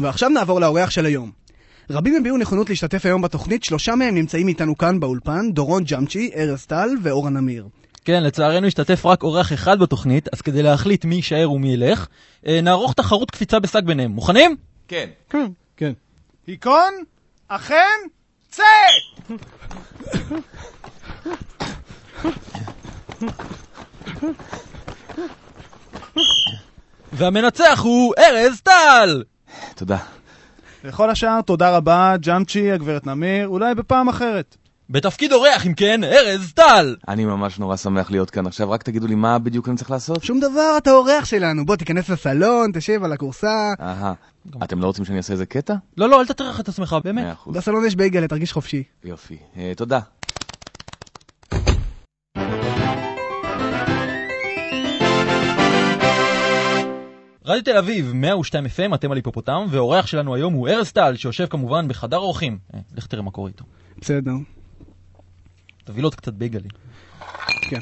ועכשיו נעבור לאורח של היום. רבים הביעו נכונות להשתתף היום בתוכנית, שלושה מהם נמצאים איתנו כאן באולפן, דורון ג'אמצ'י, ארז טל ואורן אמיר. כן, לצערנו השתתף רק אורח אחד בתוכנית, אז כדי להחליט מי יישאר ומי ילך, אה, נערוך תחרות קפיצה בשק ביניהם. מוכנים? כן. כן, כן. היכון, אכן, צא! והמנצח הוא ארז טל! תודה. לכל השאר, תודה רבה, ג'אמצ'י, הגברת נמיר, אולי בפעם אחרת. בתפקיד אורח, אם כן, ארז טל! אני ממש נורא שמח להיות כאן. עכשיו רק תגידו לי מה בדיוק אני צריך לעשות. שום דבר, אתה אורח שלנו. בוא, תיכנס לסלון, תשב על הכורסה. אהה. אתם לא רוצים שאני אעשה איזה קטע? לא, לא, אל תטרח את עצמך, באמת. בסלון יש בייגלה, תרגיש חופשי. יופי. אה, תודה. רדיו תל אביב, 102 FM, אתם על היפופוטם, והאורח שלנו היום הוא ארז טל, שיושב כמובן בחדר אורחים. אה, לך תראה מה קורה איתו. בסדר. תביא לו עוד קצת בייגלי. כן.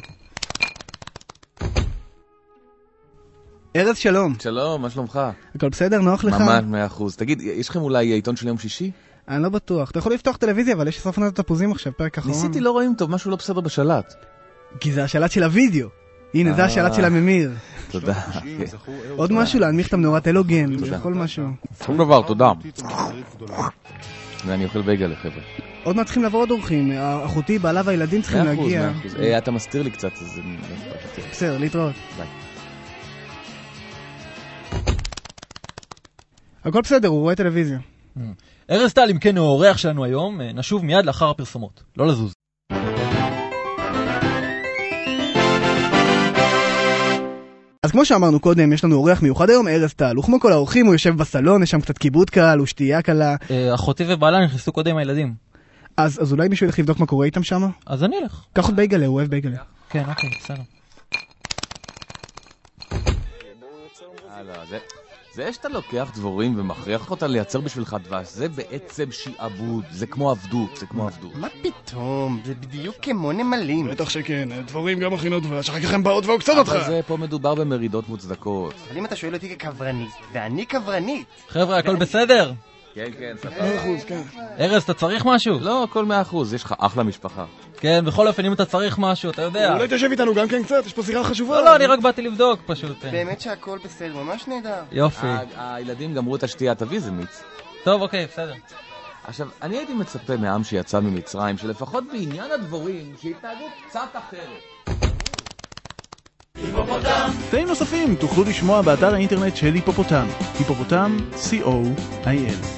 ארז, שלום. שלום, מה שלומך? הכל בסדר? נוח לך? ממש מאה אחוז. תגיד, יש לכם אולי עיתון של יום שישי? אני לא בטוח. אתה יכול לפתוח טלוויזיה, אבל יש סוף עונת התפוזים עכשיו, פרק אחרון. ניסיתי, לא רואים טוב, משהו לא בסדר בשלט. כי זה השלט של הוידאו. הנה, זה אה. השלט של הממיר. תודה. עוד משהו להנמיך את המנורת תודה. יכול משהו. שום דבר, תודה. ואני אוכל בייגלה, חבר'ה. עוד מעט צריכים לבוא עוד אורחים. אחותי, בעלה והילדים צריכים להגיע. אה, אתה מסתיר לי קצת, אז. לא. בסדר, להתראות. ביי. הכל בסדר, הוא רואה טלוויזיה. ארז טל, אם כן, הוא האורח שלנו היום, אה, נשוב מיד לאחר הפרסומות. לא לזוז. אז כמו שאמרנו קודם, יש לנו אורח מיוחד היום, ארז טל. וכמו כל האורחים, הוא יושב בסלון, יש שם קצת כיבוד קל, ושתייה קלה. אה, אחותי ובעלה נכנסו קודם עם הילדים. אז אז אולי מישהו ילך לבדוק מה קורה איתם שם? אז אני אלך. קח עוד בייגלה, הוא אוהב בייגלה. כן, אוקיי, בסדר. הלאה, זה... זה שאתה לוקח דבורים ומכריח אותה לייצר בשבילך דבש, זה בעצם שעבוד, זה כמו עבדות, זה כמו עבדות. מה פתאום? זה בדיוק כמו נמלים. בטח שכן, דבורים גם מכינות דבש, אחר כך הן באות ועוקצות אבל זה פה מדובר במרידות מוצדקות. אבל אם אתה שואל אותי כקברנית, ואני קברנית, חבר'ה, הכל בסדר? כן, כן, אחוז, כן. ארז, אתה צריך משהו? לא, הכל מאה אחוז, יש לך אחלה משפחה. כן, בכל אופן, אם אתה צריך משהו, אתה יודע. אולי תשב איתנו גם כן קצת, יש פה שיחה חשובה. לא, לא, אני רק באתי לבדוק, פשוט. אה. באמת שהכל בסדר, ממש נהדר. יופי. הילדים גמרו את השתייה, תביא איזה מיץ. טוב, אוקיי, בסדר. עכשיו, אני הייתי מצפה מעם שיצא ממצרים, שלפחות בעניין הדבורים, שיתנהגו קצת אחרת. תאים נוספים תוכלו לשמוע באתר האינטרנט של היפופוטם, היפופוטם, co.il.